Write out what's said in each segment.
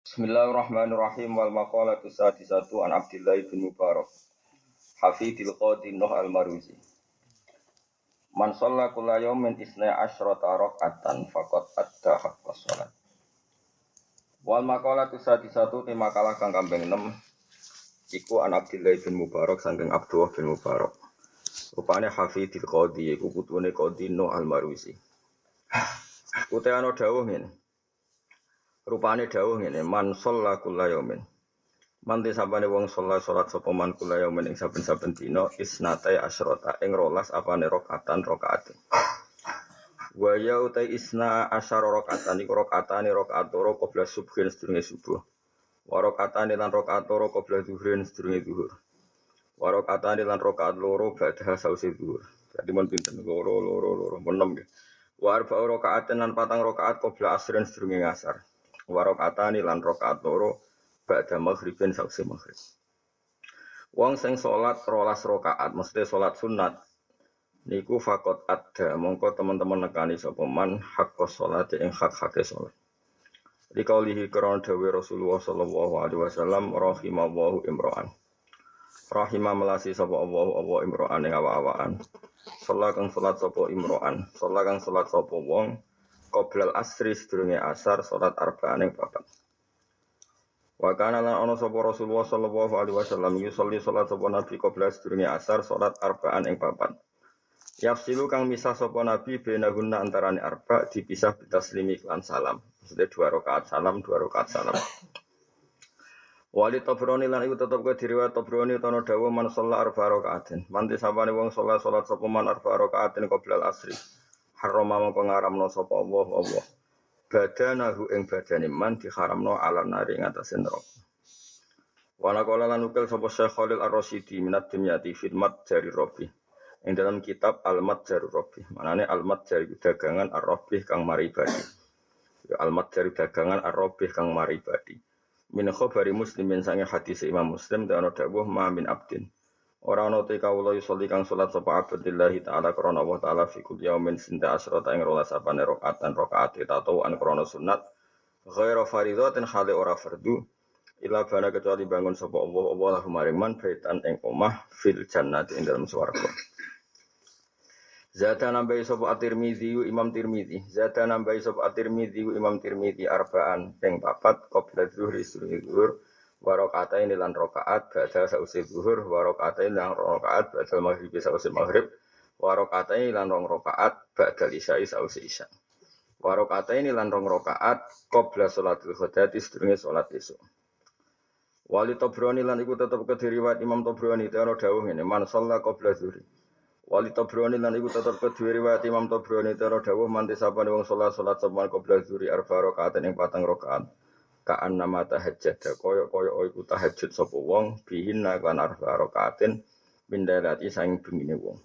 Bismillahirrahmanirrahim. Wal maqalatu sadisatu an Abdullah bin Mubarak. Hafidil Qadi Nuh al-Maruzi. Man shalla kulla yawmin isna asyrata raka'atan faqad adda haqqas shalat. Wal maqalatu sadisatu te makalah kang kambing 6 iku an Abdullah bin Mubarak saking Abdullah bin Mubarak. Rupane Hafidil Qadi iku putune Qadi Nuh al-Maruzi. Ana dawuh ngene Rupane dawuh ngene, man shalla kullayamin. Manti sabane wong sholat salat sapa man kullayamin ing saben-saben dina isnatai asyrota ing rolas apane rakaatan rakaat. Wa ya utai isna asyara rakaatan iku rakaatane rakaat loro qabla subhin sedurunge subuh. Wa rakaatane lan rakaat loro qabla zuhrin sedurunge zuhur. Wa rakaatane lan rakaat loro badha sause zuhur. Jadi mun pinten loro loro loro menem nggih. Wa arba'u rakaatin lan patang rakaat qabla asrin sedurunge ngasar warokatani lan rokaat loro ba'da maghribin saksi maghrib. Wong sing salat rolas rokaat, mesti salat sunat. Niku fakot ada, mongko teman-teman nekani sapa man hakko salat ing hak-hake salat. Di kaulihi krono dawe Rasulullah sallallahu alaihi wasallam rahimallahu imro'an. Rahimah melasi sapa Allah Allah imro'an ing awa-awaan. Salat kang salat sapa imro'an, salat kang salat sapa wong qoblal asri sedurunge asar salat arba'an ing papat. Wa kana lan ana sapa Rasulullah sallallahu alaihi wasallam yusolli salat sapa nabi qobla sedurunge asar salat arba'an ing papat. Yafsilu kang misah sapa nabi benahunna antarane arba dipisah bitaslimi lan salam. Maksudnya dua rakaat salam, dua rakaat salam. Wali Tobroni lan iku tetep ke diriwayat Tobroni tono dawa man sholat arba rakaatin. Manti sabane wong sholat sholat sapa man arba rakaatin qoblal asri harama mongko ngaramno sapa Allah Allah. Badanahu ing badane man diharamno ala nari ing atase neraka. Wana kala lan ukil sapa Syekh Khalil Ar-Rasyidi minat dimyati fitmat jari Robi ing dalam kitab Al-Mat Jari Robi manane Al-Mat Jari dagangan Ar-Robi kang mari badi. Ya, Al-Mat Jari dagangan Ar-Robi kang mari badi. Min khabari muslimin sange hadis Imam Muslim dan ana dawuh ma min abdin Ora ana te kawula yusolli kang salat sapa abdillahi taala krana Allah taala fi kulli yaumin sinta asrata ing rolas apane rakaat dan rakaat an krana sunat. Ghairu fardhatin hale ora fardu ila bana kecuali bangun sapa Allah Allah lahu maring man baitan ing omah fil jannati ing dalam swarga. Zata nambahi sapa At-Tirmizi Imam Tirmizi. Zata nambahi sapa At-Tirmizi Imam Tirmizi arbaan ping papat qabla zuhri zuhur warokata ini lan rokaat badal sausi zuhur. Warokata ini lan rokaat badal maghrib sausi maghrib. Warokata ini lan rong rokaat badal isya sausi isya. Warokata ini lan rong rokaat qabla sholatul ghadati sedurunge sholat esuk Wali Tobroni lan iku tetep kediriwat Imam Tobroni teoro dawuh ngene man shalla qabla zuhri. Wali Tobroni lan iku tetep kediriwat Imam Tobroni teoro dawuh manti sapane wong salat salat saban qabla zuhri arba rakaat ing patang rakaat kaan nama tahajud koyo koyo iku tahajud sapa wong bihin lan arba rakaatin mindalati saing bengine wong.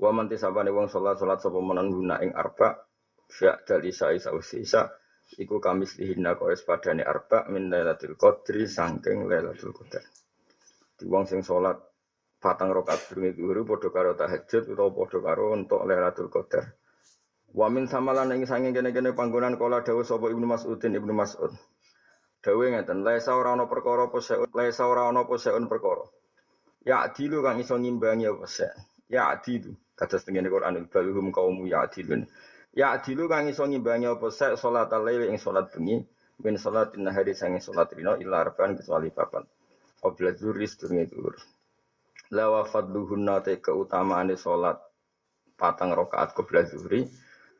Wa wong salat salat sapa menan guna ing arba fa dali sai isa iku kamis lihinna koyo padane arba min lailatul qadri saking lailatul qadar. Di wong sing salat patang rakaat durunge zuhur padha karo tahajud utawa padha karo Wa min samalan ing sange kene-kene panggonan kala dawuh sapa Ibnu Mas'udin Ibnu Mas'ud. Dawuh ngeten, laisa ora ana perkara apa seun, laisa ora ana apa seun perkara. Ya adilu kang iso ngimbangi apa se. Ya adilu kados tengene Quran baluhum kaum ya adilun. Ya adilu kang iso ngimbangi apa se salat lail ing salat bengi min salatin nahari sange salat rino illa arba'an kecuali papan. Qabla zuhri sedurunge zuhur. La wa fadluhunna te keutamaane patang rakaat qabla zuhri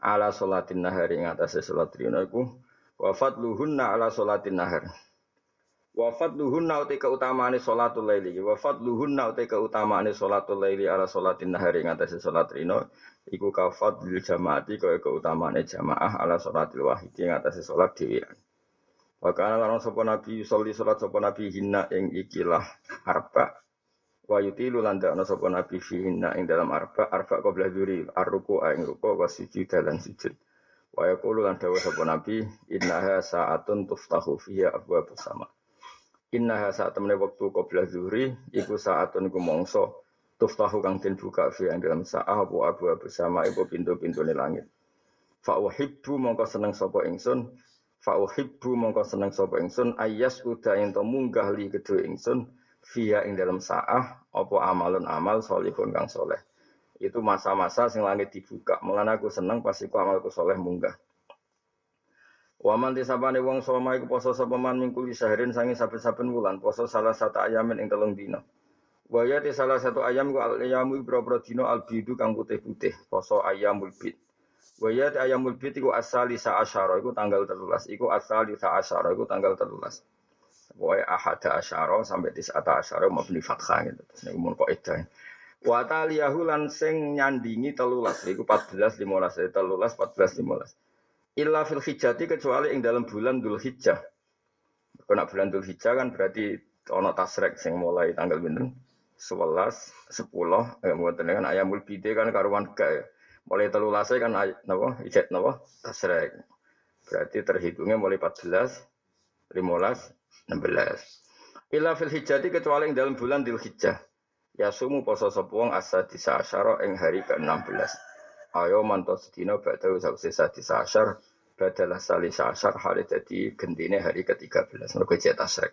ala solatin nahari ing atase salat rina iku wa fadluhunna ala solatin nahar. Wa fadluhunna uti keutamaane salatul laili wa fadluhunna uti keutamaane salatul laili ala solatin nahari ing atase salat rina iku ka fadlil jamaati kaya keutamaane jamaah ala salatil wahid ing atase salat dhewean. Wa kana lan sapa nabi sholli salat sapa nabi hinna ing ikilah arba wa yutilu lan dakna sapa nabi ing dalam arba arba qabla dzuri arruku ing ruku wa sujud dan sujud. Wa yaqulu lan dawuh sapa nabi innaha sa'atun tuftahu fiha abwaabus sama. Innaha saat temene wektu qabla dzuri iku sa'atun iku mangsa tuftahu kang den buka fi ing dalam sa'ah apa abwaabus sama iku pintu-pintune langit. Fa uhibbu mongko seneng sapa ingsun. Fa uhibbu mongko seneng sapa ingsun. Ayas uda ento munggah li kedue ingsun via ing dalam saah opo amalun amal solihun kang soleh itu masa-masa sing langit dibuka mulane aku seneng pasti ku amalku soleh munggah Waman tisabane wong soma iku poso sapa man mingkul saharin sange saben-saben wulan poso salah satu ayamin ing telung dina. Waya di salah satu ayam ku al ayamu ibro-bro dina al bidu kang putih-putih poso ayamul bid. Waya di ayamul bid iku asali sa asyara iku tanggal 13 iku asali sa asyara iku tanggal 13. Pokoknya ahada asharo sampai tis'ata asyara mabni fathah gitu. Terus nih umur kok itu. Wata liyahu lanseng nyandingi telulas. Iku 14, 15, eh, telulas, 14, 15. Illa fil hijjati kecuali yang dalam bulan dul hijjah. Kena bulan dul hijjah kan berarti ono tasrek sing mulai tanggal binten. 11, 10, eh, mungkin kan ayam ulbide kan karuan ke. Eh. Mulai telulasnya kan napa, ijat nawa tasrek. Berarti terhitungnya mulai 14, 15, 16. Illa fil hijjati kecuali ing dalam bulan Dhul Hijjah. Ya sumu poso sapa wong asa disasyara ing hari ke-16. Ayo manto sedina badau sause sadi sasar badalah sali sasar hari jadi gendine hari ke-13 mergo cek tasrek.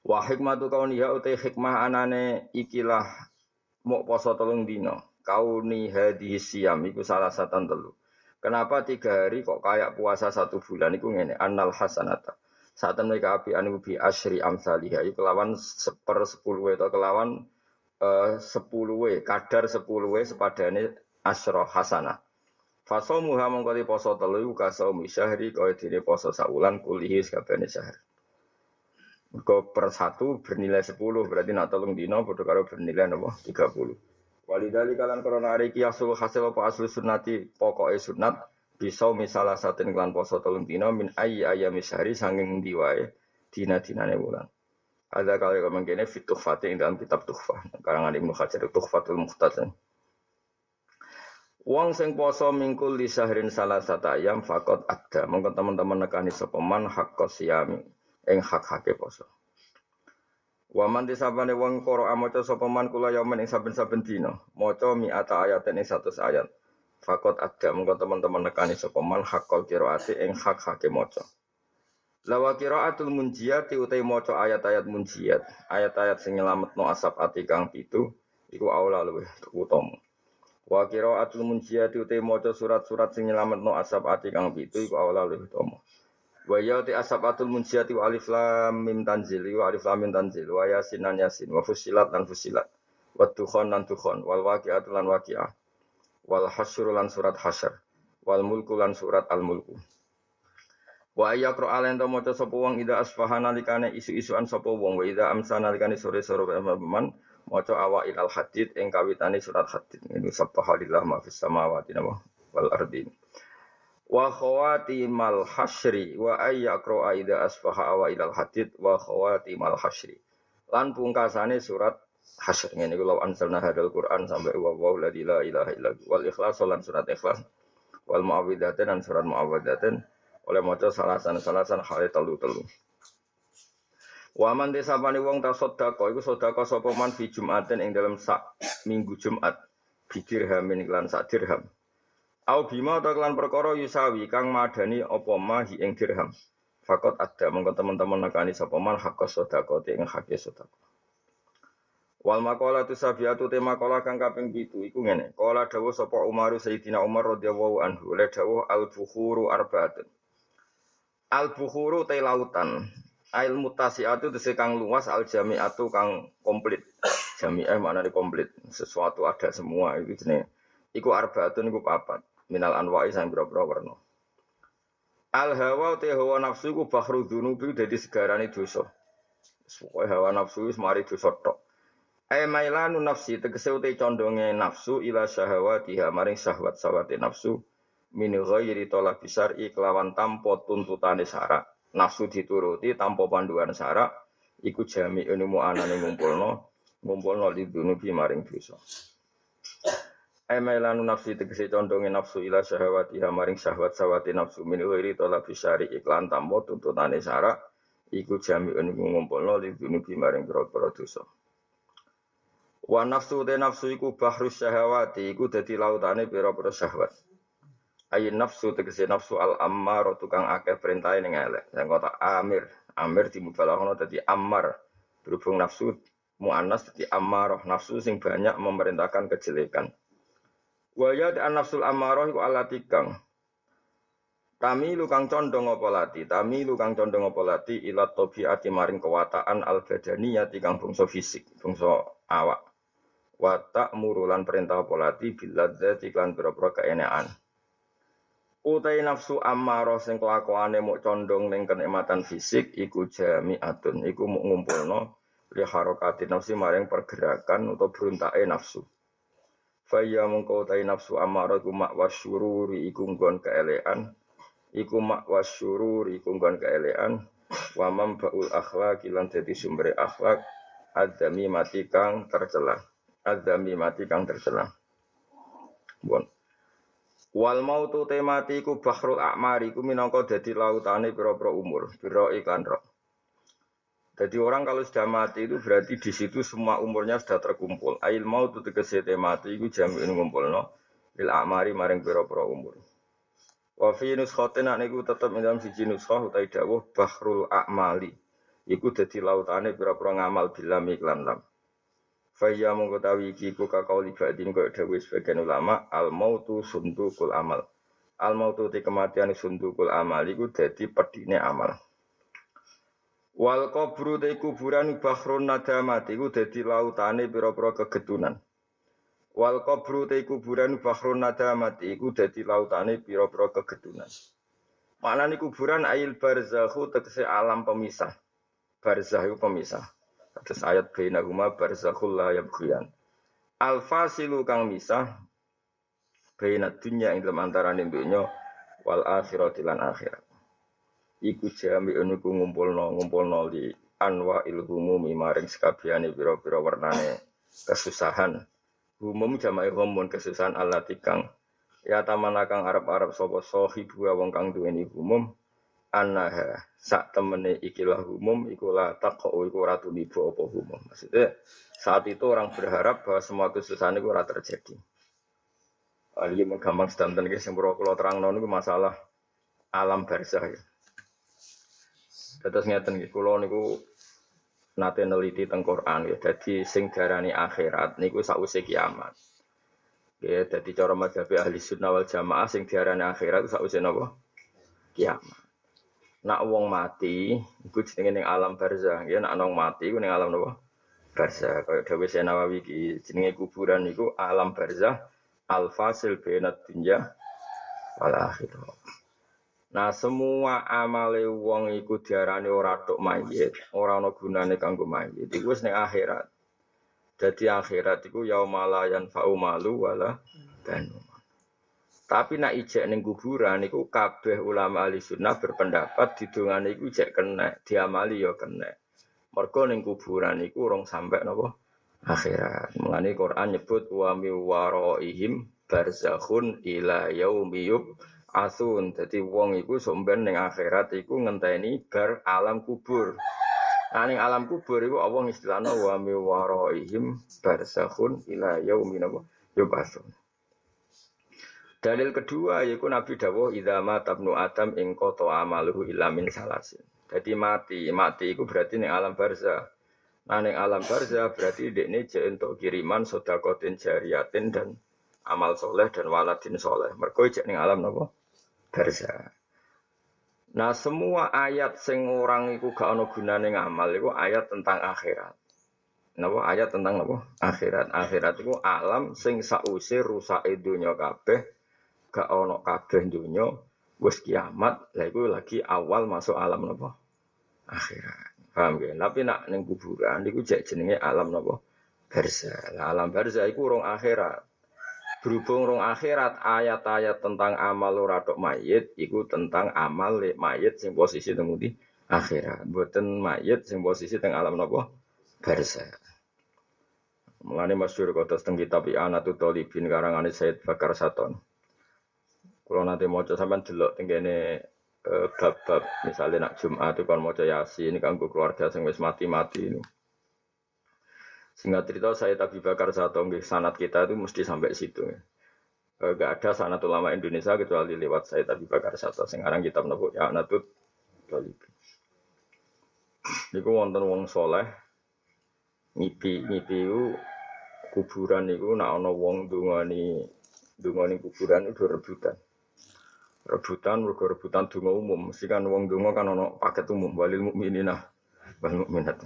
Wa hikmatu kauniha utai hikmah anane ikilah mau poso telung dino. Kauni hadhi siam iku salah satu telu. Kenapa tiga hari kok kayak puasa satu bulan iku ngene annal hasanata. Saat mereka api anu bi asri amsalihah iku kelawan seper sepuluh atau kelawan Eh, sepuluh w kadar sepuluh w sepadane asro hasana. Faso muha mengkoti poso telu kaso misyahri kau dini poso saulan kulihi sekabane syahr. Kau per satu bernilai sepuluh berarti nak tolong dino bodoh karo bernilai nopo tiga puluh. Walidali kalian korona hari kiasul hasil apa asli sunnati pokoknya sunat bisa misalah satin klan poso tolong dino min ayi ayam misyahri sanging diwae dina dina bulan. Ada kali kamu gini fit tuhfati dalam kitab tuhfah. Karangan Ibnu Hajar tuhfatul muhtasin. Wong sing poso mingkul di sahrin salah satu ayam fakot ada. Mungkin teman-teman nekani sopeman hak kosiami. Eng hak hake poso. Waman disabane wong koro amoco sopeman kula yaman ing saben-saben. Moco mi ata ayat ing satu ayat. Fakot ada. Mungkin teman-teman nekani sopeman hak kol kiroati eng hak hake moco. Lawa qiraatul munjiyat utai maca ayat-ayat munjiyat, ayat-ayat sing nyelametno asap ati kang pitu iku aula luwih utama. Wa qiraatul munjiyat utai maca surat-surat sing nyelametno asap ati kang pitu iku aula luwih utama. Wa ya ti asabatul munjiyat wa alif lam mim tanzil wa alif lam mim tanzil wa yasin lan yasin wa fusilat lan fusilat wa tukhon lan tukhon wal waqi'at lan waqi'ah wal hasyr lan surat hasyr wal mulku lan surat al mulku. Wa ayya qra alen to maca sapa wong ida asfaha nalikane isu-isuan sapa wong. Wa ida amsa nalikane sore-sore man maca awa ilal hadid ing kawitane surat hadid. Ini subhanallah ma fis samawati wal ardi. Wa mal hasyri wa ayya qra ida asfaha awa ilal hadid wa mal hasyri lan pungkasane surat hasyr ngene iku law anzalna hadal quran sampai wa wa la ilaha illa wal ikhlas lan surat ikhlas wal muawwidzatin dan surat muawwidzatin oleh maca salasan salasan hale telu telu. Waman desa pani wong ta sedekah iku sedekah sapa man fi Jumatin ing dalam sak minggu Jumat bi dirhamin iklan sak dirham. Au bima ta kelan perkara yusawi kang madani apa mahi ing dirham. Fakot ada mengko teman-teman nekani sapa man hak sedekah ing hak sedekah. Wal makola tu sabiatu tema kola kang kaping pitu iku ngene. Kola dawuh sapa Umar Sayyidina Umar radhiyallahu anhu le dawuh al bukhuru arbaatun. Al bukhuru te lautan. Ail mutasiatu itu kang luas al jamiatu kang komplit. Jami'ah mana di komplit. Sesuatu ada semua itu jenis. Iku arbaatun iku papat. Minal anwa'i sang boro-boro. Al hawa te hawa nafsu iku bahru dunubi dadi segarane dosa. Pokoke hawa nafsu wis mari dosa tok. Ai mailanu nafsi tegese uti condonge nafsu ila syahawatiha maring syahwat sawate nafsu min ghairi tolak besar kelawan tanpa tuntutane syarak. Nafsu dituruti tanpa panduan syarak iku jami ilmu anane ngumpulno ngumpulno li dunubi maring dosa. Emelanu nafsi tegesi condonge nafsu ila syahwati maring syahwat sawati nafsu min ghairi tolak bisari iklan tanpa tuntutane syarak iku jami ilmu ngumpulno li dunubi maring pira-pira dosa Wa nafsu de nafsu iku bahru syahwati iku dadi lautane pira-pira syahwat Ayin nafsu tegese nafsu al ammar tukang akeh perintah ning elek. Yang kota amir, amir dimubalaghana dadi ammar. Berhubung nafsu muannas dadi ammarah, nafsu sing banyak memerintahkan kejelekan. Wa ya an nafsul ammarah iku alati kang Tami lukang condong apa lati, tami lukang condong apa lati ilat ati maring kewataan al badaniyati kang bangsa fisik, bangsa awak. Wata murulan perintah apa lati biladzati klan pira-pira keenekan. Utai nafsu ammarah sing kelakuane muk condong ning kenikmatan fisik iku jami'atun. Iku muk ngumpulno li harokati nafsi maring pergerakan atau beruntake nafsu. Faya mengkau utai nafsu ammarah iku mak wasyururi iku nggon keelean iku mak wasyururi iku nggon keelean wa baul akhlak lan dadi sumber akhlak adami mati kang tercela adami mati kang tercela bon Wal mautu temati ku bahrul akmari ku minangka dadi lautane pira-pira umur, pira iklan roh. Jadi orang kalau sudah mati itu berarti di situ semua umurnya sudah terkumpul. Ail mautu tegese temati iku jami'in ngumpulno lil akmari maring pira-pira umur. Wa fi nuskhatin niku tetep ing dalam siji nuskhah utawi dawuh bahrul akmali. Iku dadi lautane pira-pira ngamal bilam iklan lam. Faya mengkotawi iki ku kakau libadin kaya dawai sebagian ulama al mautu sundukul amal. Al mautu ti kematian sundukul amal iku dadi pedine amal. Wal kubru te kuburan bahrun nadamat iku dadi lautane pira-pira kegetunan. Wal kubru te kuburan bahrun nadamat iku dadi lautane pira-pira kegetunan. Maknane kuburan ail barzakhu tegese alam pemisah. Barzah iku pemisah. Terus ayat bainahuma barzakhul la yabghiyan. Al fasilu kang misah baina dunya ing dalam antarané dunya wal akhirati lan akhirat. Iku jami'un iku ngumpulno ngumpulno li anwa ilhumumi maring sekabehane pira-pira warnane kesusahan. Humum jama'i humun kesusahan Allah tikang ya tamana kang arab-arab sapa sahibu wong kang duweni humum anaha sak temene ikilah umum ikulah takau iku ratu nibu apa umum maksudnya saat itu orang berharap bahwa semua kesusahan itu ora terjadi Ali gampang sedanten guys yang kalau terang non itu masalah alam barzah ya. Terus ngeten nggih kula niku nate neliti teng Quran ya. Dadi sing darani akhirat niku sakwise kiamat. Ya, dadi cara madzhab ahli sunnah wal jamaah sing diarani akhirat sakwise napa? Kiamat nak wong mati iku jenenge ning alam barzah ya nak wong mati iku ning alam napa barzah kaya dawuh Nawawi iki jenenge kuburan iku alam barzah al fasil bainat dunya wal akhirah Nah semua amale wong iku diarani ora tok mayit, ora ana gunane kanggo mayit. Iku wis ning akhirat. Dadi akhirat iku yaumalayan fa'u malu wala banu. Tapi nak ijek ning kuburan niku kabeh ulama ahli sunnah berpendapat didongane iku ijek kena, diamali ya kena. Mergo ning kuburan niku urung sampai napa akhirat. Mulane Quran nyebut wa mi waraihim barzakhun ila yaumi asun. Dadi wong iku somben ning akhirat iku ngenteni bar alam kubur. Nah, ning alam kubur iku Allah istilahna wa mi waraihim barzakhun ila yaumi asun. Dalil kedua yaitu Nabi dawuh idama tabnu adam ing koto amaluhu ilamin salasin. Jadi mati, mati itu berarti ning alam barza. Nah ning alam barza berarti dekne je untuk kiriman sodakotin jariyatin dan amal soleh dan waladin soleh. Mergo jek ning alam napa? Barza. Nah semua ayat sing orang iku gak ono gunane ngamal iku ayat tentang akhirat. Napa ayat tentang napa? Akhirat. Akhirat iku alam sing sause rusak dunya kabeh gak ono kabeh dunya wis kiamat lha iku lagi awal masuk alam napa? Akhirat. Paham ya tapi nak ning kuburan niku jek jenenge alam napa? Barza. Alam barza iku urung akhirat. Berhubung rong akhirat ayat-ayat tentang amal ora tok mayit iku tentang amal mayit sing posisi teng di akhirat. Mboten mayit sing posisi teng alam napa? Barza. Mulane masyhur kota teng kitab Anatut Talibin karangane Said Bakar Saton. Kalau nanti mau coba sampai delok tenggene eh, bab-bab misalnya nak Jumat itu kan mau yasin kanggo keluarga sing wis mati-mati ini. Singkat cerita saya tapi bakar satu nggih sanat kita itu mesti sampai situ. eh, gak ada sanat ulama Indonesia kecuali lewat saya tapi Bakar Sato sekarang kitab nopo ya Natut Tolibi. Niku wonten wong soleh ngipi ngipi u kuburan niku nak ana wong dungani dungani kuburan itu rebutan. Rebutan mergo rebutan donga umum. Mesti kan wong donga kan ana paket umum walil mukminina wal mukminat.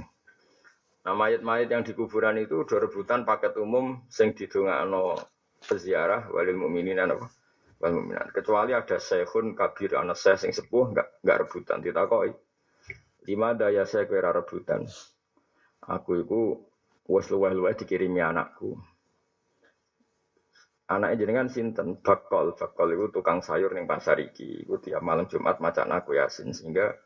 Nah mayat-mayat yang di kuburan itu udah rebutan paket umum sing didongakno peziarah walil mukminina apa? Wal mukminat. Kecuali ada syekhun kabir ana syekh sing sepuh enggak enggak rebutan ditakoki. Lima daya saya kira rebutan. Aku itu wes luweh-luweh dikirimi anakku. Anaknya jenengan sinten bakol, bakol itu tukang sayur ning pasar iki. Iku tiap malam Jumat macan aku yasin sehingga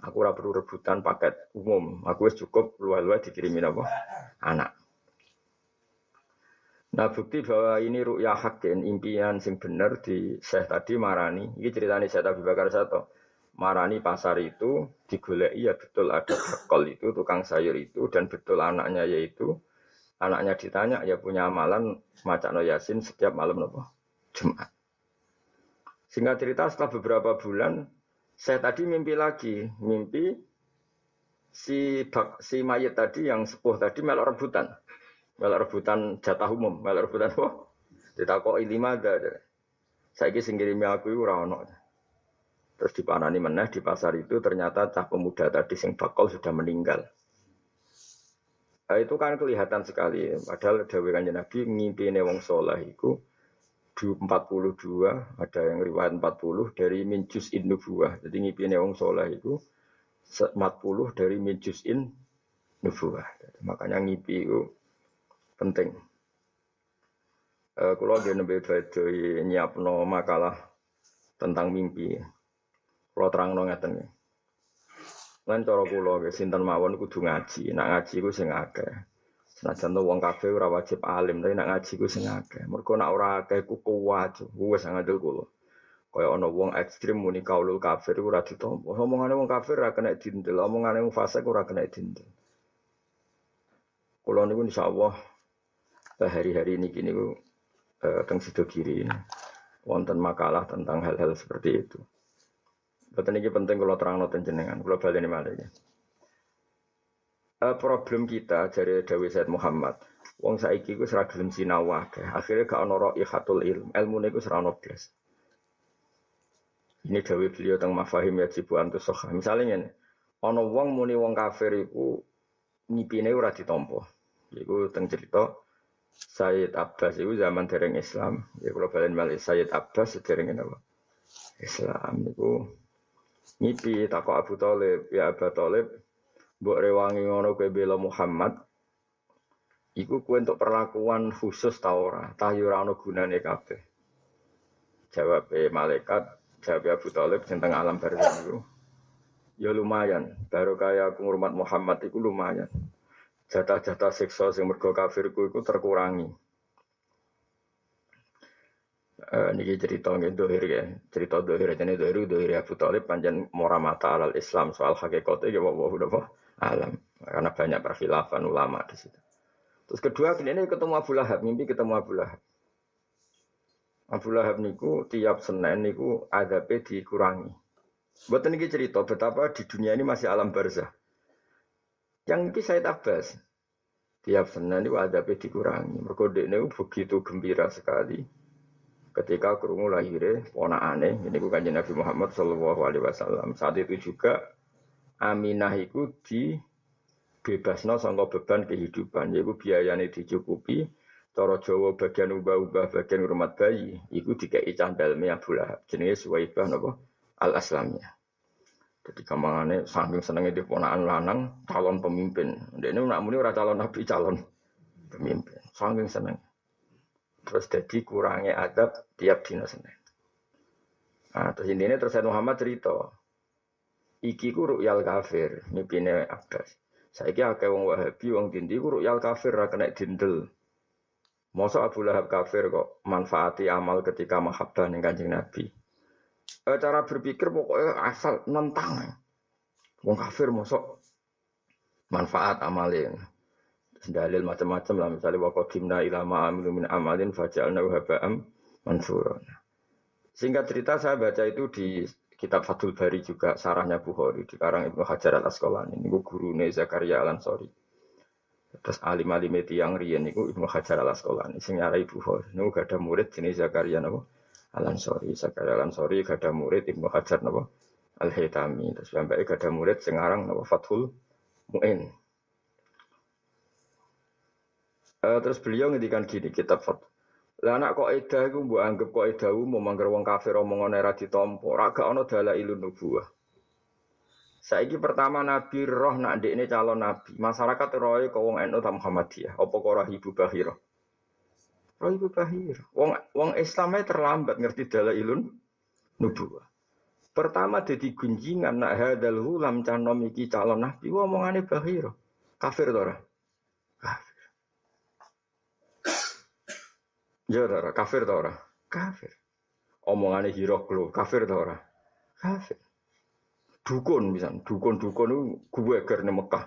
aku ora perlu rebutan paket umum. Aku wis cukup luweh-luweh dikirimi apa? Anak. Nah bukti bahwa ini ru'ya hakin, impian sing bener di Syekh tadi marani. Ini ceritanya Syekh Abi Bakar Sato. Marani pasar itu digoleki ya betul ada bakol itu, tukang sayur itu, dan betul anaknya yaitu Anaknya ditanya, ya punya amalan maca no yasin setiap malam nopo Jumat. Singkat cerita setelah beberapa bulan, saya tadi mimpi lagi, mimpi si bak, si mayat tadi yang sepuh tadi melok rebutan, melok rebutan jatah umum, melok rebutan apa? Ditakoi lima ada. Saya kira singgirimi aku itu rano. Terus dipanani meneh di pasar itu ternyata cah pemuda tadi sing bakal sudah meninggal. Nah, itu kan kelihatan sekali. Padahal Dawe Kanjeng Nabi ngimpi wong soleh itu 42 ada yang riwayat 40 dari minjus in nubuah. Jadi ngimpi wong soleh itu 40 dari minjus in nubuah. Makanya ngimpi itu penting. Kalau dia nembe badai nyiapno makalah tentang mimpi. Kalau terang no Lan cara kula sinten mawon kudu ngaji. Nak ngaji ku sing akeh. Senajan to wong kabeh ora wajib alim, tapi nak ngaji ku sing akeh. Mergo nak ora akeh ku kuat, wis ngandel kula. Kaya ana wong ekstrim muni kaulul kafir ora ditampa. Omongane wong kafir ora kena dindel, omongane wong fasik ora kena dindel. Kula niku insyaallah hari-hari ini kini ku eh, teng sido kiri wonten makalah tentang hal-hal seperti itu. Betul ini penting kalau terang noten jenengan, kalau balik ini malah ya. Uh, problem kita dari Dawi Said Muhammad, wong saiki ku seragam sinau Akhirnya gak ono ikhatul ilm, ilmu niku serano blas. Ini Dawi beliau tentang mafahim ya jibu antus soha. Misalnya ini, ono wong muni wong kafir iku ngipine ora ditampa. Iku teng cerita Sayyid Abbas itu zaman dereng Islam. Ya kalau balen malih Sayyid Abbas dereng apa? Islam itu Ngipi takok Abu Talib, ya Abu Talib, mbok rewangi ngono kowe bela Muhammad. Iku kowe untuk perlakuan khusus ta ora? Tah yo ora ono gunane kabeh. Jawab malaikat, jawab Abu Talib tentang alam barzakh itu. Ya lumayan, baru kaya aku ngurmat Muhammad itu lumayan. Jatah-jatah siksa sing mergo kafirku terkurangi. Uh, niki cerita nggih dohir ya. Cerita dohir jane dohir dohir Abu Thalib panjang mora mata alal Islam soal hakikatnya ya wa udah alam. Karena banyak perfilafan ulama di situ. Terus kedua ini ketemu Abu Lahab, mimpi ketemu Abu Lahab. Abu Lahab niku tiap Senin niku adabe dikurangi. Buat ini cerita betapa di dunia ini masih alam barzah. Yang ini saya tabas. Tiap Senin niku adabe dikurangi. Mereka ini begitu gembira sekali ketika kerungu lahirnya aneh ini bukan Nabi Muhammad Shallallahu Alaihi Wasallam. Saat itu juga Aminah itu di bebasno sangka beban kehidupan yaitu biayanya dicukupi cara Jawa bagian ubah-ubah bagian rumah bayi itu dikai candalme Abu Lahab jenenge Suwaibah napa? Al Aslamnya jadi kamangane saking di ponaan lanang calon pemimpin. Ini nak muni calon nabi calon pemimpin. Saking seneng Terus jadi kurangnya adab tiap dina Senin. Nah, terus ini terus Muhammad cerita. Iki ku ru'yal kafir, mimpine Abbas. Saiki akeh wong Wahabi wong dindi ku ru'yal kafir ra kena dindel. Masa Abu Lahab kafir kok manfaati amal ketika mahabbah ning Kanjeng Nabi. E, cara berpikir pokoknya asal nentang. Wong kafir mosok manfaat amalin dalil macam-macam lah misalnya wa qadimna ila ma amilu min amalin faj'alna haba'am mansuron. Singkat cerita saya baca itu di kitab Fathul Bari juga sarahnya Bukhari di karang Ibnu Hajar al Asqalani ini guru Zakaria al Ansori. Terus alim alim itu yang rian itu Ibnu Hajar al Asqalani sing nyarai Bukhari. Ini gak murid jenis Zakaria napa al Ansori. Zakaria al Ansori gak murid Ibnu Hajar napa al Haytami. Terus sampai gak ada murid sing aran napa Fathul Muin. Uh, terus beliau ngendikan gini kitab Fathul lah anak kok edah iku mbok anggap kok edah umum mangger wong kafir omongane ra ditampa, ra gak ana dalailun nubuwah. Saiki pertama Nabi roh nak ndekne calon nabi. Masyarakat roe kok wong NU ta Muhammadiyah, apa kok roh Ibu Bahira? Roh Ibu Bahira. Wong wong Islamnya terlambat ngerti dalailun nubuwah. Pertama jadi gunjingan nak hadal hulam canom iki calon nabi, omongane Bahira. Kafir to? Ya ora, kafir ta ora? Kafir. Omongane Hiroklo, kafir ta ora? Kafir. Dukun bisa, dukun-dukun itu gue ger Mekah.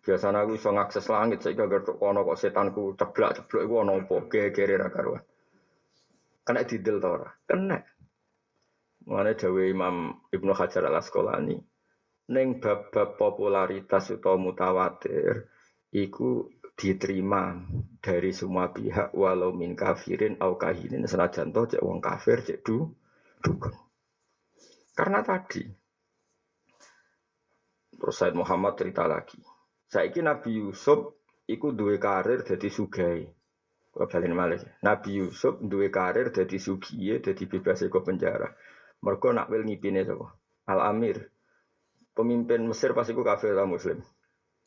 Biasanya aku bisa ngakses langit, saya gak ngerti kono kok setanku ceblak-ceblok itu ono apa, gegere ra karuan. Kena didel ta ora? Kena. Mengenai Dawe Imam Ibnu Hajar al Asqalani, neng bab-bab popularitas atau mutawatir, iku diterima dari semua pihak walau min kafirin au kahinin senajan toh cek wong kafir cek du dukun. Karena tadi terus Said Muhammad cerita lagi. Saiki Nabi Yusuf iku duwe karir jadi sugai. Kau balik malih. Nabi Yusuf duwe karir jadi sugiye, jadi bebas ke penjara. Mereka nak wil ngipine sapa? Al Amir. Pemimpin Mesir pasti ku kafir atau muslim?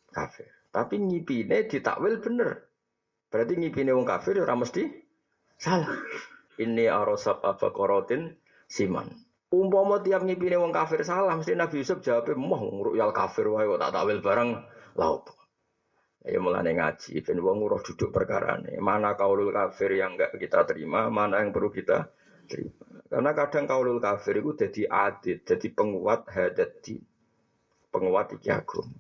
Kafir. Tapi ngipine ditakwil bener. Berarti ngipine wong kafir ora mesti salah. Ini arosab apa korotin siman. Umpama tiap ngipine wong kafir salah, mesti Nabi Yusuf jawabnya, moh rukyal kafir wae kok tak takwil bareng laut. Ya mulane ngaji, ben wong nguruh duduk perkara ini. Mana kaulul kafir yang enggak kita terima, mana yang perlu kita terima. Karena kadang kaulul kafir itu jadi adit, jadi penguat hadat penguat iki agung.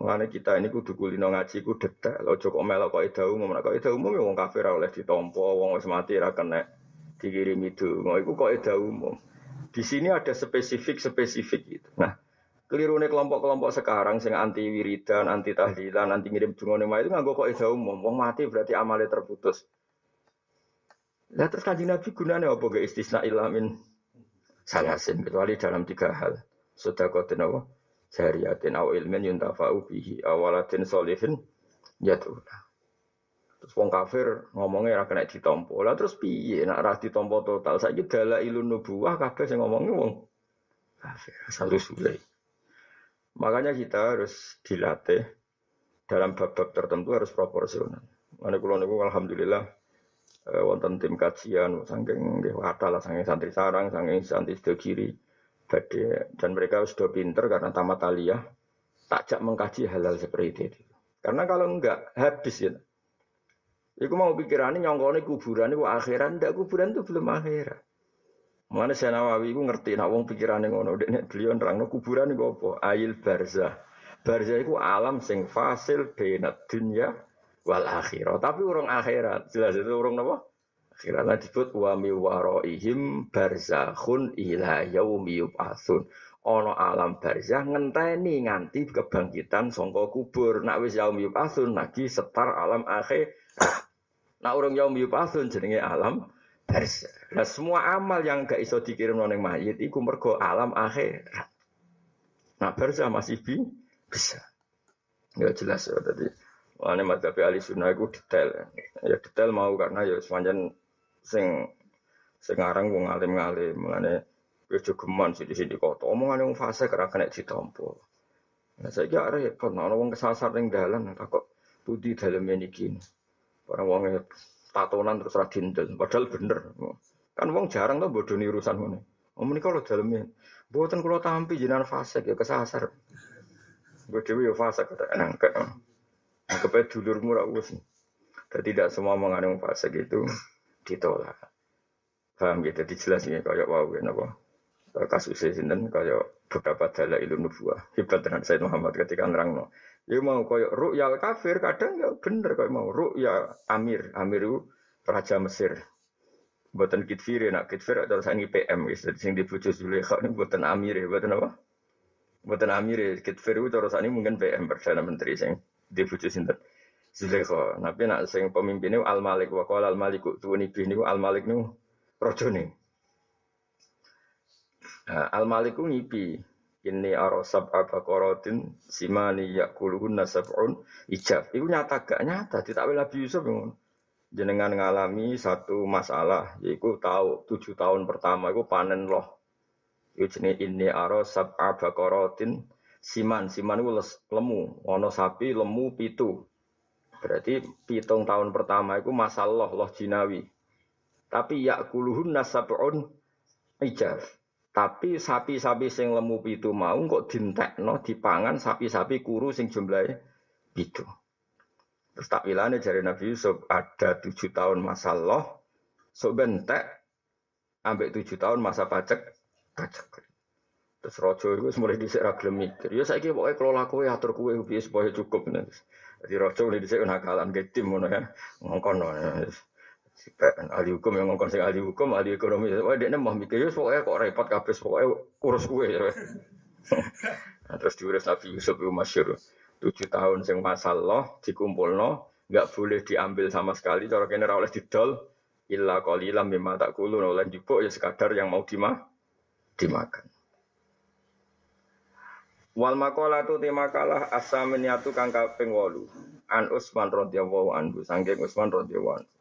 Mengenai kita ini kudu kulino ngaji ku detail. Ojo kok melok kok ida umum. Kok ida umum ya wong kafir oleh ditompo, wong wis mati ra kena dikirim itu. Mau iku kok ida umum. Di sini ada spesifik-spesifik gitu. Nah, kelirune kelompok-kelompok sekarang sing anti wiridan, anti tahlilan, anti ngirim dungane itu nganggo kok ida umum. Wong mati berarti amalnya terputus. Lah terus kanjeng Nabi gunanya apa gak istisna ilamin salasin kecuali dalam tiga hal. Sudah kau apa? Jariyatin aw ilmin yuntafa'u bihi awalatin solihin yatuna. Terus wong kafir ngomongnya ra kena ditompo. Lah terus piye nak ra ditompo total? Saiki dala ilun nubuwah kabeh sing ngomongnya wong kafir asal usule. Makanya kita harus dilatih dalam bab-bab tertentu harus proporsional. Mana kula niku alhamdulillah eh, wonten tim kajian saking nggih lah saking santri sarang, saking santri kiri badai dan mereka sudah pinter karena tamat aliyah takjak mengkaji halal seperti itu. Karena kalau enggak habis ya. Iku mau pikirannya nyongkone kuburan itu akhiran, ndak kuburan itu belum akhirat. Mana saya Nawawi itu ngerti, nak wong pikirannya ngono, dek beliau nerang, kuburan itu apa? Ail barzah. Barzah itu alam sing fasil benat dunia wal akhirat. Tapi orang akhirat, jelas itu orang apa? Kirana disebut wa mi waraihim barzakhun ila yaumi yub'atsun. Ana alam barzah ngenteni nganti kebangkitan sangka kubur. Nak wis yaumi yub'atsun lagi setar alam akhir. Nak urung yaumi yub'atsun jenenge alam barzah. Nah semua amal yang gak iso dikirim nang mayit iku mergo alam akhir. Nah barzah masih bi bisa. Ya jelas ya tadi. Wah, ini madzhab ahli sunnah itu detail. Ya detail mau karena ya sepanjang sing sekarang wong alim-alim mengenai wis geman sini kota omongan yang fase karena kena ditompo nah saya kira repot nah wong kesasar ning dalan kok budi dalam ini gini wong tatonan terus radindel padahal bener. Kan wong jarang tuh bodoh urusan ngono om ini kalau dalamnya buatan kalau tampi jinan fase ya kesasar. Gue dewi ya fase kata angkat angkat dulurmu rak jadi tidak semua mengandung fase gitu ditolak. Paham gitu, dijelasin kayak wow, apa kasusnya sinten kayak beberapa dalil ilmu nubuah hebat dengan Said Muhammad ketika nerang no. Ya mau kayak ru'yal kafir kadang ya bener kayak mau ru'ya Amir, Amir itu raja Mesir. Buatan kitfir, nak kitfir atau ini PM. Jadi sing dibujuk Zulekha ini buatan Amir, buatan apa? Buatan Amir, kitfir itu terus ini mungkin PM perdana menteri sing dibujuk sinten. Zulekha. Tapi nak sing pemimpinnya Al Malik, wakal Al Malik tuh nih niku Al Malik nih rojone. Nah, Al Malik ngipi. Ini arosab abakorotin simani yakuluhun nasabun ijab. Itu nyata gak nyata. Tidak boleh Yusuf yang jenengan ngalami satu masalah, yaitu tahu tujuh tahun pertama itu panen loh. Itu jenis ini aro sab abakorotin siman, siman itu lemu, ono sapi lemu pitu. Berarti pitung tahun pertama itu masalah loh jinawi. Tapi yakuluhun nasabun ijab. Tapi sapi-sapi sing lemu pitu mau kok dintekno dipangan sapi-sapi kuru sing jumlahnya pitu. Terus takwilane dari Nabi Yusuf ada tujuh tahun masa loh, so bentek, ambek tujuh tahun masa pajak, pajak. Terus rojo itu mulai disek ragilem mikir. Ya saya pokoknya kelola kue atur kue supaya cukup. Jadi rojo mulai disek nakalan ke tim ya, ngongkon. Ahli hukum yang ngongkon sing ahli hukum, ahli ekonomi. Wah dia mau mikir, ya pokoknya kok repot kabeh, pokoknya urus kue. Ya. nah, terus diurus Nabi Yusuf itu masyur tujuh tahun sing masalah dikumpulno nggak boleh diambil sama sekali cara kene oleh didol illa qalilan mimma takulun oleh jupuk ya sekadar yang mau dimah dimakan Wal tu tema kalah asaminiatu kang kaping 8 an Utsman radhiyallahu anhu saking Utsman radhiyallahu anhu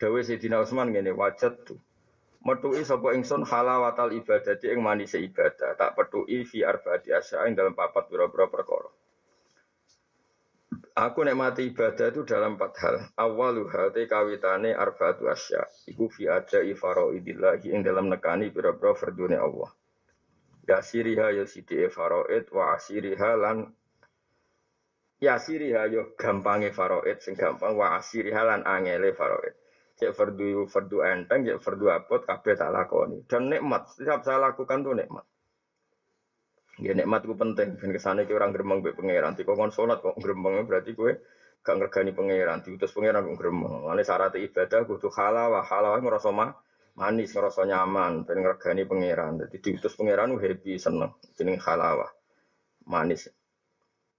Dawe Sayyidina Utsman ngene wajat tu metuki sapa ingsun halawatal ibadati ing manise ibadah tak petuki fi arbaati asya ing dalam papat pira-pira perkara Aku nek mati ibadah itu dalam empat hal. Awaluha te kawitane arbaatu asya. Iku fi ada ifara'idillahi ing dalam nekani pira-pira fardune Allah. Ya siriha ya sidi faraid wa asiriha lan ya siriha yo gampange faraid sing gampang wa asiriha lan angele faraid. Cek fardu fardu enteng, cek fardu apot kabeh tak lakoni. Dan nikmat, setiap saya lakukan tuh nikmat. Ya nikmat ku penting. Ben kesane ki orang gremeng mbek pangeran. Tiko kon salat kok gremeng berarti kowe gak ngergani pangeran, diutus pangeran kok gremeng. Mane syarat ibadah kudu halal, halal ngrasa mah manis, ngerasa nyaman, ben ngergani pangeran. Dadi diutus pangeran happy seneng. Jeneng halal. Manis.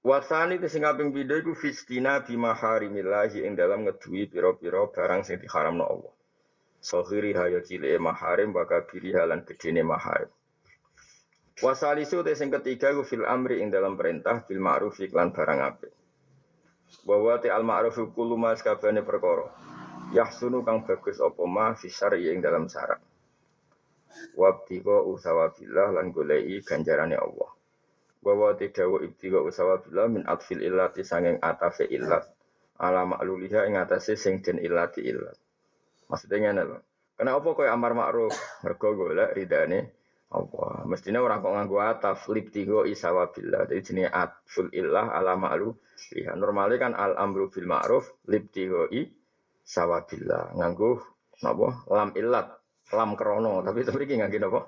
Wasani itu sing kaping pindho iku fistina bi maharimillahi ing dalam ngeduwi pira-pira barang sing diharamno Allah. Sohiri hayo cile maharim baka biri halan gedene maharim. Wasalisu te sing ketiga ku fil amri ing dalam perintah bil ma'ruf iklan barang apik. Bahwa te al ma'ruf kullu ma sakabane perkara. Yahsunu kang bagus apa ma fi syar'i ing dalam syarat. Wabtiqa usawabillah lan golei ganjarane Allah. Te dawa ibtiqa usawabillah min atfil illati sanging atafe illat. Ala makluliha ing atase sing den illati illat. Maksudnya ngene lho. Kenapa koyo amar ma'ruf? Mergo golek ridane Allah. Mestinya orang kok nganggo ataf liptigo isawabillah. Jadi jenis atful illah ala ma'lu. Ya, normalnya kan al amru bil ma'ruf liptigo isawabillah. Nganggo napa? Lam illat, lam krono. Tapi itu mriki nganggo napa?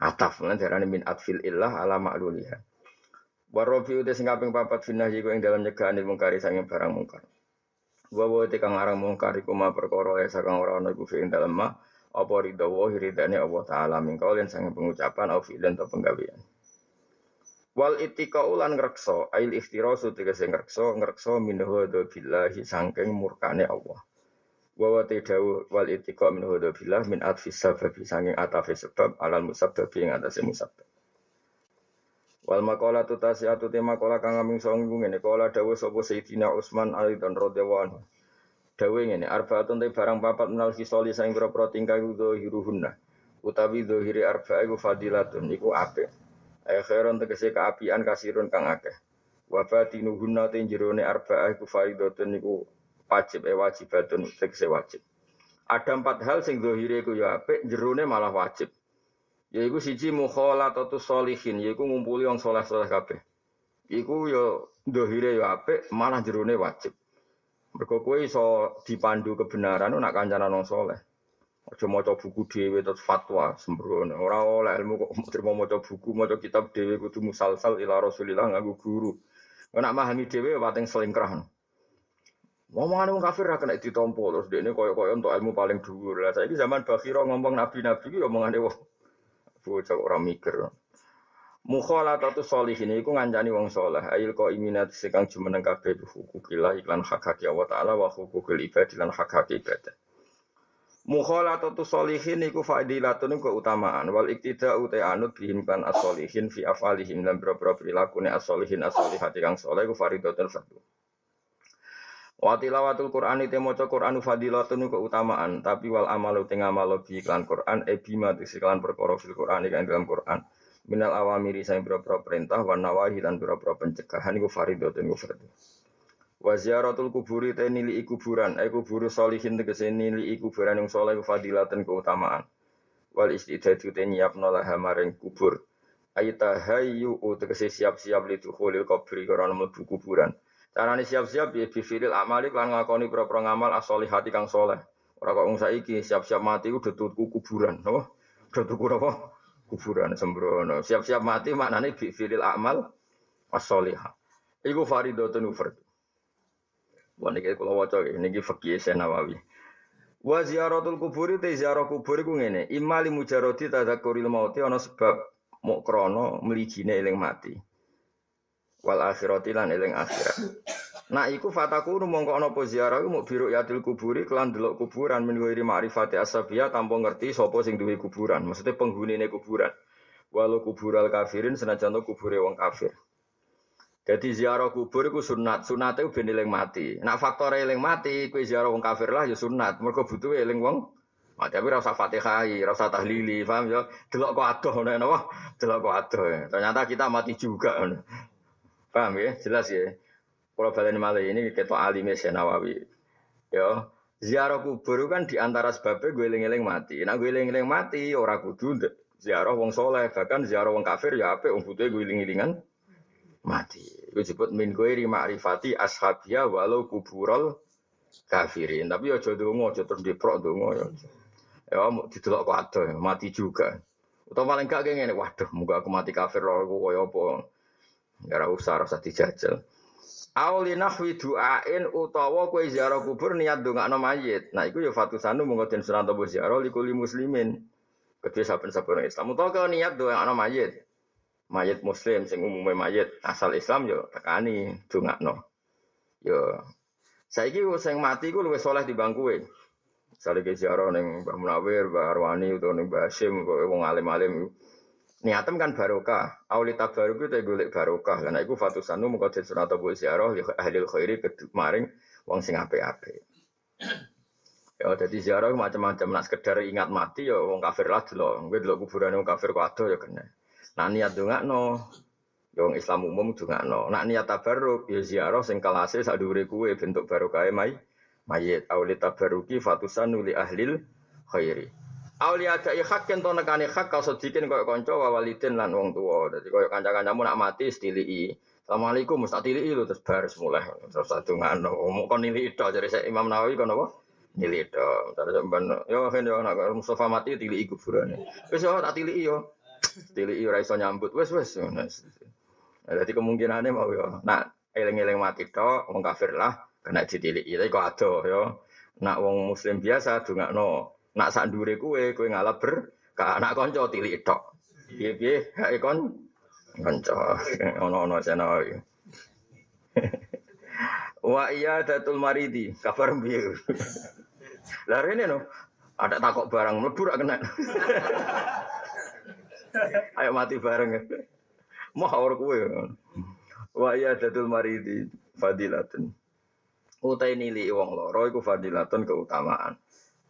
Ataf lan min atfil illah ala ma'luliha. Warofi udah sing kaping papat finah jiku ing dalam nyegani mungkari sanging barang mungkar. Wa wa te kang aran mungkar iku ma perkara ya sakang ora ana iku ing dalem ma apa ridha wa ridane Allah taala min kaulin sange pengucapan au fi'lan atau penggawean wal ittika ulan ngrekso ail iftirasu tegese ngrekso ngrekso hudu billahi sangking murkane Allah wa wa tidau wal ittika min hudu billah min atfis sababi sangking atafi sebab alal musabbabi ing atase musabab Wal makola tu tasiatu tema kola kang ngaming song ngene kola dawuh sapa Sayyidina Utsman Ali dan radhiyallahu anhu Dawe ngene arbaatun te barang papat menal kisoli saing pira-pira tingkah hiruhunna. Utawi dohiri arba iku fadilatun iku apik. Akhiron tegese keapian kasirun kang akeh. Wa batinuhunna te jerone arba iku faridatun iku wajib e wajibatun tegese wajib. Ada empat hal sing dohiri iku ya apik, jerone malah wajib. Yaiku siji mukhalatatu solihin, yaiku ngumpuli wong saleh-saleh kabeh. Iku ya dohire ya apik, malah jerone wajib. Mergo kowe iso dipandu kebenaran nak kancanan wong saleh. Aja maca buku dhewe terus fatwa sembrono. Ora oleh ilmu kok terima maca buku, maca kitab dhewe kudu musalsal ila Rasulillah nganggo guru. Nek pahami dhewe pating selingkrah. Ngomongan wong kafir ra kena ditompo terus ini koyo-koyo untuk ilmu paling dhuwur. Lah saiki zaman Bakhira ngomong nabi-nabi ki omongane wong bocah ora mikir. Mukhalatatu sholihin iku ngancani wong saleh. Ail ko iminat sekang jumeneng kabeh hukukillah iklan hak hak Allah taala wa hukukil ibad lan hak hak ibadah. Mukhalatatu sholihin iku fadilatun keutamaan wal iktida uta anut bihim kan as-sholihin fi afalihim lan boro-boro prilakune as-sholihin as-sholihati kang saleh iku faridatun fardhu. Wa tilawatul Qur'an itu maca Qur'an fadilatun keutamaan, tapi wal amalu teng amal bi iklan Qur'an e bima iklan perkara fil Qur'an iklan dalam Qur'an. Minal awamiri sang boro perintah wa nawahi lan boro pencegahan iku faridatun iku fardhu. Wa ziyaratul kuburi te nili kuburan, ai kuburu solihin tegese nili kuburan yang saleh fadilatun keutamaan. Wal istidadu te nyiapno laha maring kubur. Ayta hayyu tegese siap-siap li dukhulil kubri karena mlebu kuburan. Carane siap-siap ya bifiril amali lan ngakoni pro-pro ngamal as-solihati kang soleh. Ora kok saiki siap-siap mati udah tuku kuburan, napa? Udah tuku apa? Kuburan sembrono. Siap-siap mati maknane bifiril amal as-solihah. Iku faridatun fardhu. Wah niki kula waca niki fikih Nawawi. Wa ziyaratul kuburi te ziarah kubur iku ngene, imali mujarradi tadzakuril mauti ana sebab mok krana mligine eling mati wal akhirati lan eling akhirat. Nah iku fataku mongko ana apa ziarah iku biru yatil kuburi kelan delok kuburan min ghairi ma'rifati asabiyah tanpa ngerti sapa sing duwe kuburan, maksudnya penghunine kuburan. Walau kubural kafirin senajan kubure wong kafir. Jadi ziarah kubur iku sunat, itu ben eling mati. Nak faktor eling mati, kue ziarah wong kafir lah ya sunat. Mergo butuh eling wong mati. Tapi rasa fatihai, rasa tahlili, paham ya? Delok kok adoh napa? Delok kok adoh. Ternyata kita mati juga. Paham ya? Jelas ya. Kalau balen malah ini kita alim ya Nawawi. Ya, ziarah kubur kan di antara sebabnya gue eling-eling mati. Nah gue eling-eling mati ora kudu ziarah wong soleh bahkan ziarah wong kafir ya apa wong butuh gue eling-elingan mati. Gue sebut min gue rifati ashabia walau kuburol kafirin. Tapi ya jodoh dongo, jodoh terus diprok dongo ya. Ya mau didelok kok mati juga. Atau paling gak kayak waduh, muka aku mati kafir loh, aku koyo apa. Ya ora usah rasa dijajal. Auli nahwi du'ain utawa kowe ziarah kubur niat ndongakno mayit. Nah iku ya fatusanu monggo den sunan tobo ziarah likuli muslimin. Kedua saben-saben Islam utawa kowe niat ndongakno mayit. Mayit muslim sing umume mayit asal Islam yo ya tekani ndongakno. Yo ya, saiki sing mati ku luwih saleh timbang kowe. Sale ke ziarah ning Mbah Munawir, Mbah Arwani utawa ning Mbah Hasyim wong alim-alim niatem kan barokah. Auli tabaruk itu golek barokah. Karena itu fatusanu muka jadi sunat abu ziarah ahli khairi maring wong sing ape-ape. Ya jadi ziarah macam-macam. Nak sekedar ingat mati ya wong kafir lah dulu. Gue dulu kuburan wong kafir kok ada ya kena. Nah niat dongak no. Ya wong Islam umum dongak no. Nak niat tabaruk ya ziarah sing kelase sak dhuwure kuwe bentuk barokah mai mayit. Auli tabaruki fatusanu li ahlil khairi. Aulia ada hak yang to nekani hak kau sedikin kau konco wawalidin lan wong tua. Jadi kau kanca kancamu nak mati i. Assalamualaikum i lu terus baris mulai. Terus satu ngano mau kon nili itu jadi saya Imam Nawawi kon apa? Nili itu. Terus sampean yo kan yo nak Mustafa mati tili kuburan wes yo tak tili yo. Tili i raiso nyambut. Wes wes nah, jadi kemungkinannya mau yo nak eling-eling mati to wong kafir lah kena ditiliki tapi kok ada yo nak wong muslim biasa no Nak sak ndure kowe, kowe ngalap ber ke anak kanca tilik tok. Piye-piye hae kon kanca ono-ono sena Wa iya datul maridi, kabar piye? Lah rene no, ada takok barang mlebu ra kena. Ayo mati bareng. Mau ora kowe. Wa iya datul maridi fadilatun. Utai nili wong loro iku fadilatun keutamaan.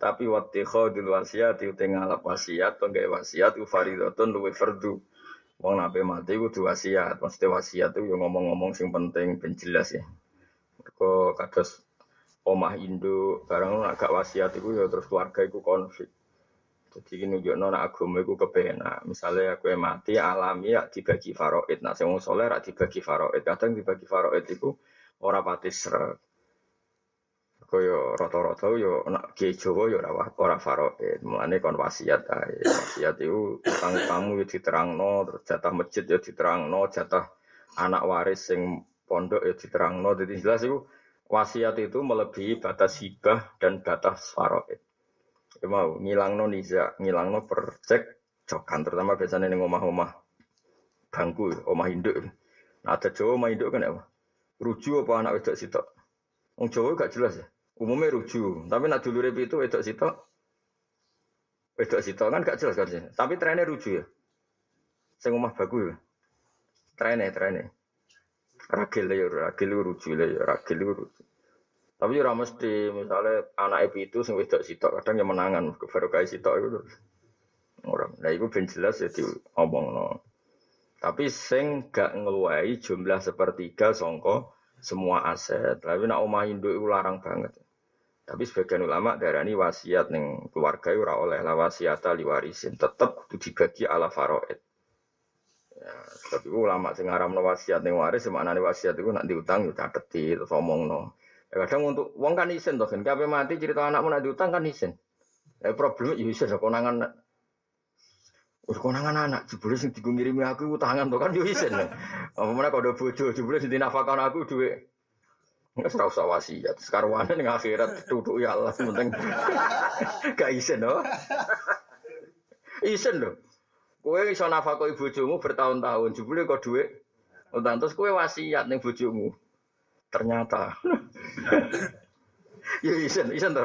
Tapi waktu khodul wasiat itu ngalap wasiat, penggai wasiat itu faridatun luwe fardu. Wong nabe mati itu wasiat, maksudnya wasiat itu yang ngomong-ngomong sing penting, ben jelas ya. Kok kados omah Indo barang agak wasiat itu ya terus keluarga itu konflik. Jadi ini nunjuk nona agama itu kebenar. Misalnya aku yang mati alami ya dibagi faroid. Nah, saya mau soleh dibagi faroid. Kadang dibagi faroid itu orang pati serak kaya rata-rata yo nak kiai Jawa yo ora ora faraid. Mulane kon wasiat ae. Wasiat iku utang tamu yo diterangno, terus jatah masjid yo diterangno, jatah anak waris sing pondok yo diterangno. Dadi jelas iku Wasiat itu melebihi batas hibah dan batas faraid. Ya mau ngilangno niza, ngilangno percek cokan terutama biasanya ning omah-omah bangku, omah induk. Nah, ada Jawa omah induk kan apa? Ruju apa anak wedok sitok? Wong Jawa gak jelas ya. Umumnya ruju, tapi nak dulure itu wedok sitok. Wedok sitok kan gak jelas kan Tapi trennya ruju ya. Sing omah bagus ya. Trennya, trennya. Ragil ya, ragil rujuk ya, ragil rujuk. Tapi ora mesti misalnya anak itu sing wedok sitok kadang yang menangan kayak sitok itu. Orang, nah itu ben jelas ya diomong no. Tapi sing gak ngeluai jumlah sepertiga songko semua aset. Tapi nak omah induk itu larang banget. Tapi sebagian ulama darani wasiat neng keluarga ora oleh lah wasiat liwarisin tetap dibagi ala faroid. Ya, tapi ulama sing ngaramno wasiat ning waris maknane wasiat iku nak diutang yo cateti terus omongno. Ya, kadang untuk wong kan isin to kan kabeh mati cerita anakmu nak diutang kan isin. Ya problem yo isin konangan Wis konangan anak jebule sing digo ngirimi aku utangan to kan yo isin. Apa meneh kok bojo jebule sing dinafakon aku dhuwit Nggak serau usah. Sekarang ning akhirat duduk ya Allah penting gak isin loh. Isin loh. Kowe iso nafakoi bojomu bertahun-tahun, jebule kok dhuwit utang terus kowe wasiat ning bojomu. Ternyata. ya isen, isen to.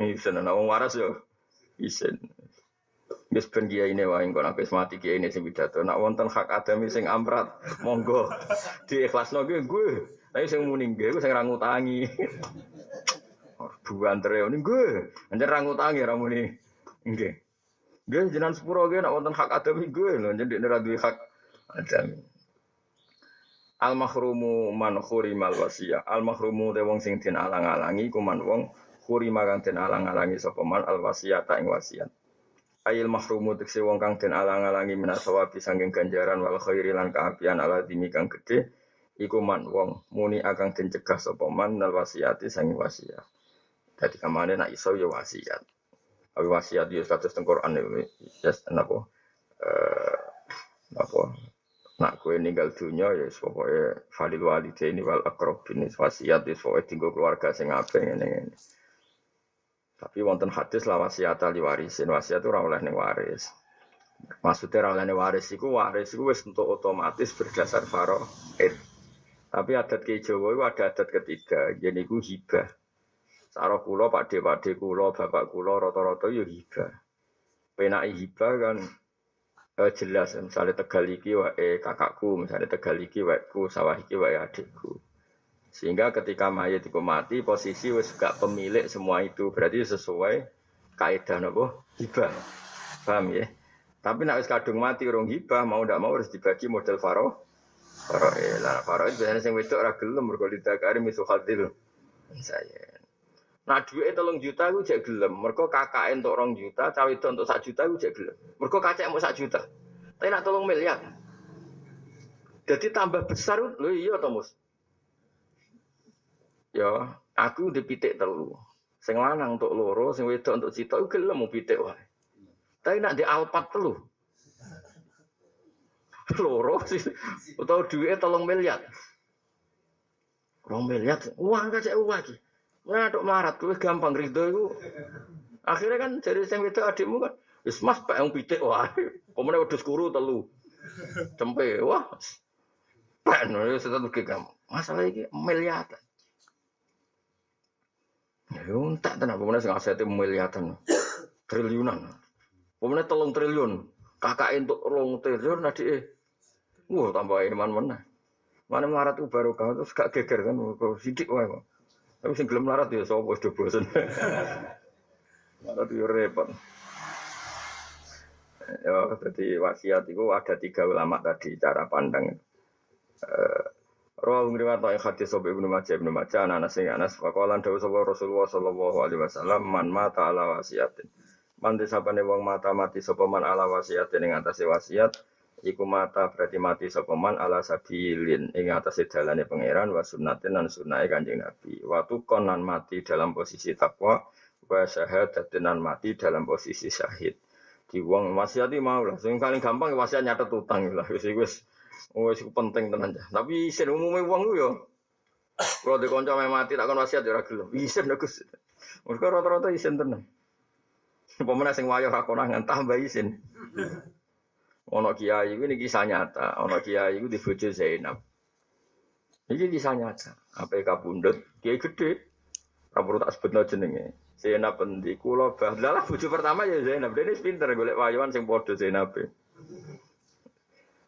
Isen ana wong waras yo. Isen. Wis ben kiai ini wae engko nek mati kiai ini sing pidato. Nak wonten hak adami sing amrat, monggo diikhlasno kuwi gue. Tapi sing muni nggih sing ra. Buan tere ini gue. Anjen ra ngutangi ra muni nggih. Sepuro gue nak wonten hak adami gue lho jadi duwe hak adami. Al mahrumu man khurimal wasiyah. Al mahrumu de wong sing den alang-alangi kuman wong khurima kang den alang-alangi sapa man al wasiyata ing wasiat. Ayil mahrumu tekse wong kang den alang-alangi minasawabi sanging ganjaran wal khairi lan kaapian ala dimi kang gedhe iku man wong muni akang den cegah sapa man nal wasiyati sanging wasiat. Dadi kamane nak iso ya wasiat. Abi wasiat dia status tengkoran ini, yes, napa, eh, napa, nak kue ninggal dunia ya pokoknya valid walid ini wal akrobin wasiat ya pokoknya tinggal keluarga sing apa ini ini. Tapi wonten hadis lah wasiat ali warisin wasiat itu oleh ning waris. Maksudnya oleh ning waris itu waris itu untuk otomatis berdasar faraid. Tapi adat ke Jawa itu ada adat ketiga, jadi itu hibah. Sarah kulo, pak de, pak de kulo, bapak kulo, roto-roto yo hibah. Penai hibah kan eh, jelas, misalnya tegal iki wae kakakku, misalnya tegal iki waeku, sawah iki wae adikku. Sehingga ketika mayat itu mati, posisi wis gak pemilik semua itu, berarti sesuai kaidah nopo hibah. Paham ya? Tapi nak wis kadung mati urung hibah, mau ndak mau harus dibagi model faro. Faro eh lah faro itu biasanya sing wedok ora gelem mergo ditakari misu hadil. Saya. Nah duit tolong juta gue cek gelem. Mereka kakak untuk rong juta, cawe itu untuk sak juta gue cek gelem. Mereka kacek mau sak juta. Tapi nak tolong miliar. Jadi tambah besar lo iya Thomas. Ya, aku di pitik telu. Sing lanang untuk loro, sing wedok untuk cita, gue gelem mau pitik wae. Tapi nak di alpat telu. Loro sih, atau duit tolong miliar. Rong miliar, uang kacek uang lagi. Ngaduk melarat tuh gampang rido itu. Akhirnya kan jadi sing itu adikmu kan, wis mas pak yang pitik wah, komune wedhus kuru telu. Cempe wah. Pak no wis tetep kamu. Masalah iki miliaran. Ya untak tenan pemene sing asete miliaran. Triliunan. Pemene telung triliun. Kakak entuk rong triliun adike. Wah tambah iman mana. Mana melarat itu baru kau terus gak geger kan, sidik wae kok. Tapi sing gelem larat ya sapa wis bosen. Larat yo repot. Ya, jadi wasiat itu ada tiga ulama tadi cara pandang. Eh, Rawa ngriwat yang hadis sobe ibnu Majah ibnu Majah anak sing anas faqalan dawuh sapa Rasulullah sallallahu alaihi wasallam man mata ala wasiatin. Man disapane wong mata mati sapa man ala wasiatin ing atase wasiat iku mata berarti mati sapa man ala sabilin ing atase dalane pangeran wa sunnatin lan sunnahe Kanjeng Nabi. Waktu konan mati dalam posisi takwa wa syahadatin mati dalam posisi syahid. Di wong wasiat mau lah, sing paling gampang wasiat nyatet utang lah wis wis wis penting tenan. Tapi isin umume wong ku yo Kalau di konco mati tak kon wasiat ya ora gelem. Isen Gus. Mergo rata-rata isen tenan. Pemenang sing wayo ra konangan tambah isen. Ono kiai ini kisah nyata. Ono kiai itu di bojo Zainab. Ini kisah nyata. Apa kabundut? Kiai gede. Rampur tak sebut jenenge. Zainab endi kula bah. Lah bojo pertama ya Zainab. Dene pinter golek wayuan sing padha Zainab.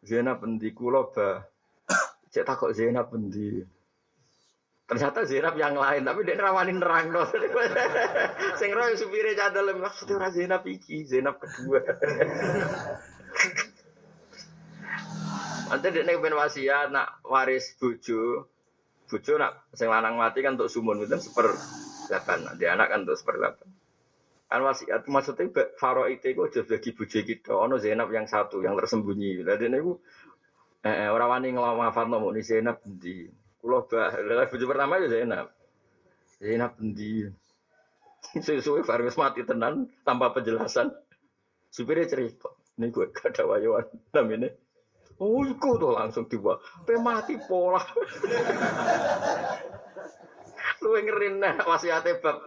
Zainab endi kula bah. Cek Zainab endi. Ternyata Zainab yang lain, tapi dia rawani nerang no. Sing roy supire cadel maksudnya Zainab iki, Zainab kedua. Nanti dia nek wasiat nak waris bojo, bojo nak sing lanang mati kan untuk sumun itu seper delapan, nanti anak kan untuk seper delapan. Kan wasiat maksudnya faro itu kok jadi bagi bojo kita, ono Zainab yang satu yang tersembunyi. Jadi ini eh, orang wani ngelawan nomu nih Zainab di Kulo bah, bojo pertama ya Zainab. Zainab endi? Suwe-suwe Faris mati tenan tanpa penjelasan. Supirnya cerita, ini gue gak ada wayuan namanya. Oh, iku tuh langsung tiba. Pe mati pola. Lu ngerin nah wasiate bab.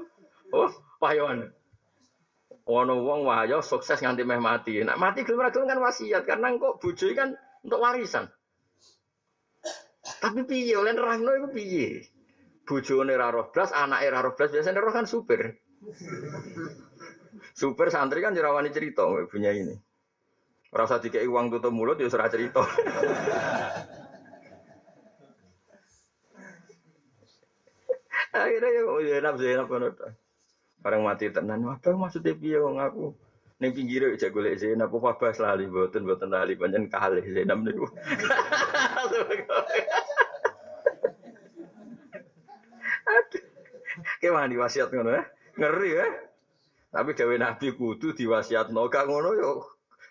Oh, wayuan. Ono wong wayo sukses nganti meh mati. Nak mati gelem ra kan wasiat karena kok bojo kan untuk warisan. Tapi piye oleh nerangno iku piye? Bojone ra roh blas, anake ra roh blas, biasane roh kan super. Super santri kan jerawani cerita punya ini. Ora usah uang tutup mulut ya ora cerita. Akhirnya ya oh ya enak enak banget. Barang mati tenan, apa maksudnya piye wong aku? Ning pinggire aja golek Zainab apa bahas lali mboten mboten lali pancen kalih Zainab niku. Aduh. di wasiat ngono ya? Ngeri ya. Tapi gawe Nabi kudu diwasiatno gak ngono yo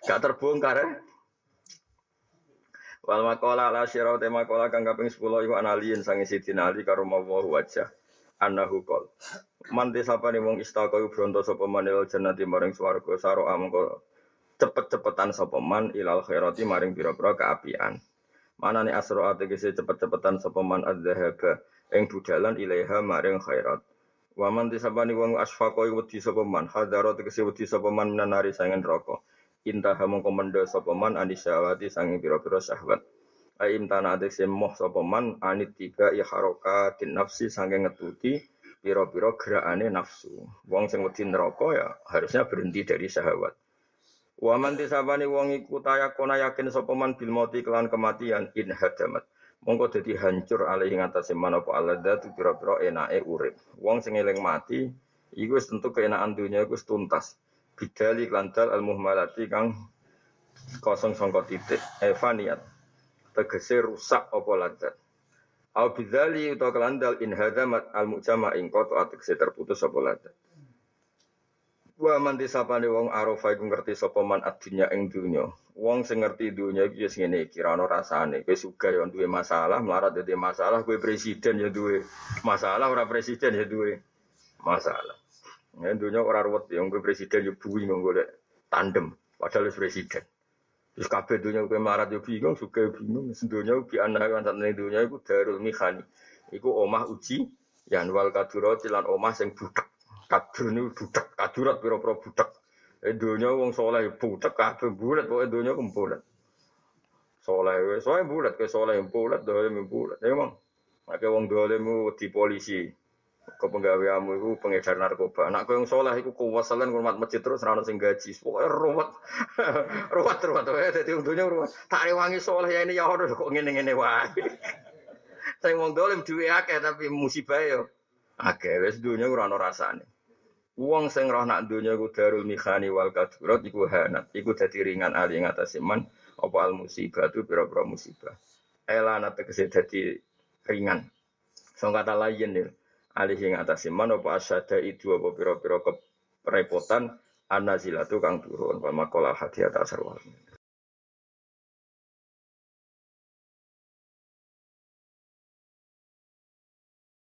gak terbongkar ya. Wal makola ala syirau tema kola kang kaping 10 iku analiin sange Sidina Ali karo mawa wajah annahu qol. Man desapane wong istaka iku bronto sapa man ilal jannati maring swarga saro amangka cepet-cepetan sapa man ilal khairati maring pira-pira kaapian. Manane asra ategese cepet-cepetan sapa man adzahaba ing budalan ilaiha maring khairat. Wa man desapane wong asfaqa iku wedi sapa man hadara tegese wedi sapa man minanari sangen neraka. Intah mongko mendha sapa man anisyawati sange pira-pira syahwat. Aim tanah adek semoh sapa man anit tiga ya harokatin nafsi sange ngetuti piro-piro gerakane nafsu. Wong sing wedi neraka ya harusnya berhenti dari syahwat. Wa man tisabani wong iku tayakona yakin sapa man bil mauti kelan kematian in hadamat. Mongko dadi hancur alih ing atase man apa aladzat pira-pira enake urip. Wong sing eling mati iku wis tentu keenakan dunia iku tuntas. Bidali klantal al muhmalati kang kosong sangka titik evaniat tegese rusak apa ladzat. Au bidzali utawa kelandal in hadamat al mujama ing qata tegese terputus apa ladzat. Wa man disapane wong arafa iku ngerti sapa man ing dunya. Wong sing ngerti dunya iki wis ngene iki ra ono rasane. Kowe sugih yo duwe masalah, melarat dadi masalah, kowe presiden ya duwe masalah, ora presiden ya duwe masalah. Ya dunya ora ruwet ya kowe presiden yo buwi golek tandem padahal wis presiden. Terus kabeh dunia kowe marat yo bingung, suka bingung. Sedunya bi anak kan satene dunia iku darul mihani. Iku omah uji yan wal kadurat lan omah sing budak. Kadur niku budak, kadurat pira-pira budak. Eh dunia wong saleh budak kabeh bulat pokoke dunia ku bulat. Saleh wis saleh bulat, ke saleh bulat, dolim bulat. Emang. Nek wong dolim di polisi kepenggaweanmu itu pengedar narkoba. Anak kau yang soleh itu kuwasalan ngurmat masjid terus rano sing gaji. Pokoknya ruwet, ruwet ruwet. Jadi untungnya ruwet. Tak rewangi soleh ya ini ya harus kok ngene ngene wae. Saya mau dolim duwe akeh tapi musibah yo. Akeh wes dunia ora ono rasane. Wong sing roh nak dunia ku darul mikhani wal kadurat iku hanat. Iku dadi ringan ali ngatasi man apa al musibah tu pira-pira musibah. Elana tegese dadi ringan. Song kata lain nih alih ing atas iman apa asyada itu apa pira-pira kerepotan anazilatu kang turun wa maqala hati atas